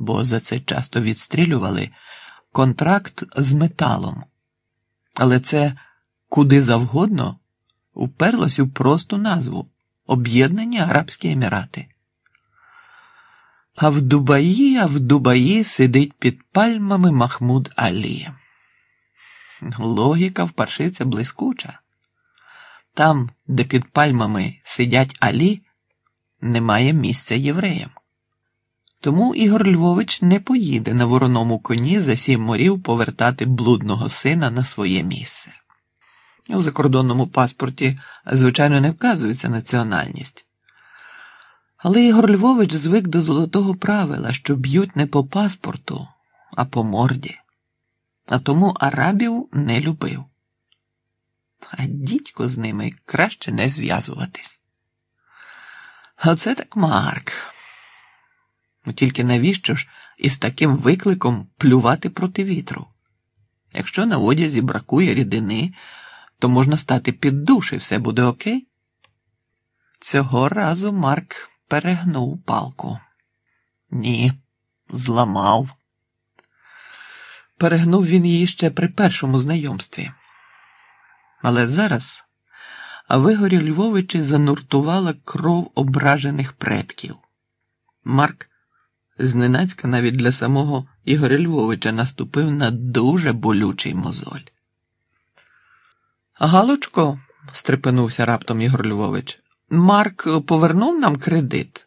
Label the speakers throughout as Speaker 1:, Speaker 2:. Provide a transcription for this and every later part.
Speaker 1: бо за це часто відстрілювали контракт з металом. Але це куди завгодно уперлось у просту назву Об'єднані Арабські Емірати. А в Дубаї, а в Дубаї сидить під пальмами Махмуд Алі. Логіка в паршивця блискуча. Там, де під пальмами сидять Алі, немає місця євреям. Тому Ігор Львович не поїде на вороному коні за сім морів повертати блудного сина на своє місце. У закордонному паспорті, звичайно, не вказується національність. Але Ігор Львович звик до золотого правила, що б'ють не по паспорту, а по морді. А тому арабів не любив. А дідько з ними краще не зв'язуватись. Оце так Марк. Ну тільки навіщо ж із таким викликом плювати проти вітру? Якщо на одязі бракує рідини, то можна стати під душ і все буде окей. Цього разу Марк перегнув палку. Ні, зламав. Перегнув він її ще при першому знайомстві. Але зараз вигорі Львовичі зануртувала кров ображених предків. Марк зненацька навіть для самого Ігоря Львовича наступив на дуже болючий мозоль. Галочко, стрепенувся раптом Ігор Львович, Марк повернув нам кредит?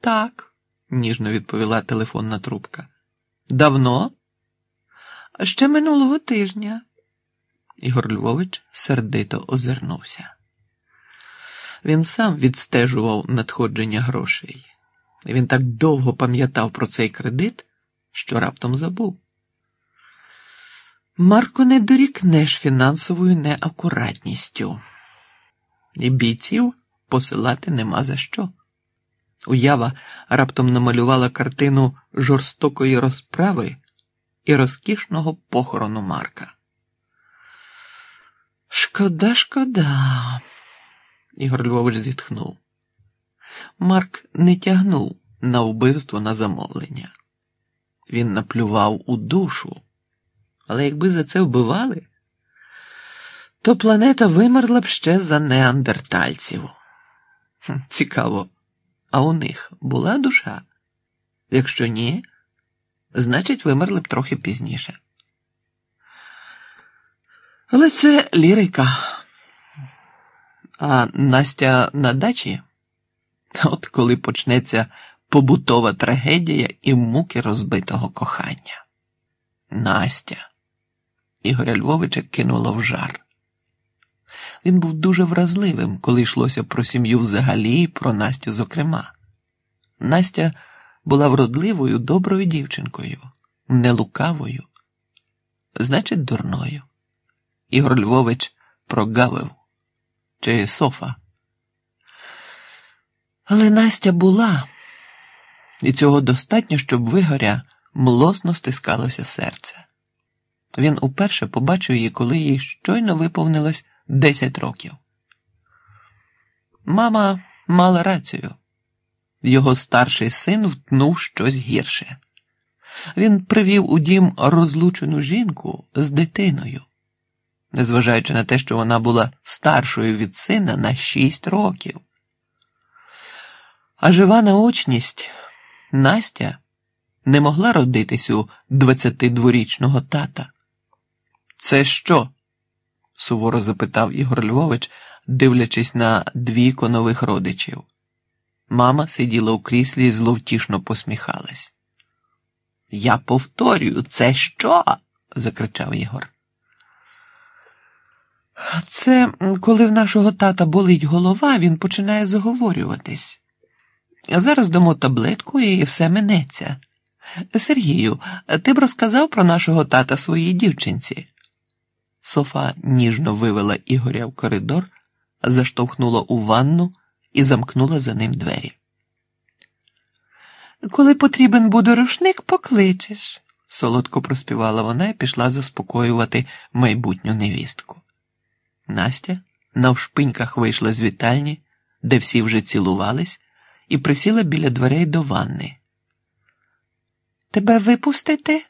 Speaker 1: Так, ніжно відповіла телефонна трубка. Давно? Ще минулого тижня. Ігор Львович сердито озирнувся. Він сам відстежував надходження грошей. Він так довго пам'ятав про цей кредит, що раптом забув. Марко, не дорікнеш фінансовою неакуратністю, і бійців посилати нема за що. Уява раптом намалювала картину жорстокої розправи і розкішного похорону Марка. Шкода, шкода, Ігор Львович зітхнув. Марк не тягнув на вбивство на замовлення. Він наплював у душу. Але якби за це вбивали, то планета вимерла б ще за неандертальців. Цікаво, а у них була душа? Якщо ні, значить вимерли б трохи пізніше. Але це лірика. А Настя на дачі? От коли почнеться побутова трагедія і муки розбитого кохання. Настя. Ігоря Львовича кинуло в жар. Він був дуже вразливим, коли йшлося про сім'ю взагалі і про Настю зокрема. Настя була вродливою, доброю дівчинкою, не лукавою, значить, дурною. Ігор Львович прогавив чи Софа. Але Настя була, і цього достатньо, щоб вигоря млосно стискалося серце. Він уперше побачив її, коли їй щойно виповнилось 10 років. Мама мала рацію. Його старший син втнув щось гірше. Він привів у дім розлучену жінку з дитиною, незважаючи на те, що вона була старшою від сина на 6 років. А жива наочність Настя не могла родитись у 22-річного тата. Це що? суворо запитав Ігор Львович, дивлячись на двійко нових родичів. Мама сиділа у кріслі і зловтішно посміхалась. Я повторюю, це що? закричав Ігор. Це коли в нашого тата болить голова, він починає заговорюватись. Зараз дамо таблетку і все минеться. Сергію, ти б розказав про нашого тата своїй дівчинці. Софа ніжно вивела Ігоря в коридор, заштовхнула у ванну і замкнула за ним двері. Коли потрібен буде рушник, покличеш, солодко проспівала вона і пішла заспокоювати майбутню невістку. Настя навшпиньках вийшла з вітальні, де всі вже цілувались, і присіла біля дверей до ванни. Тебе випустити?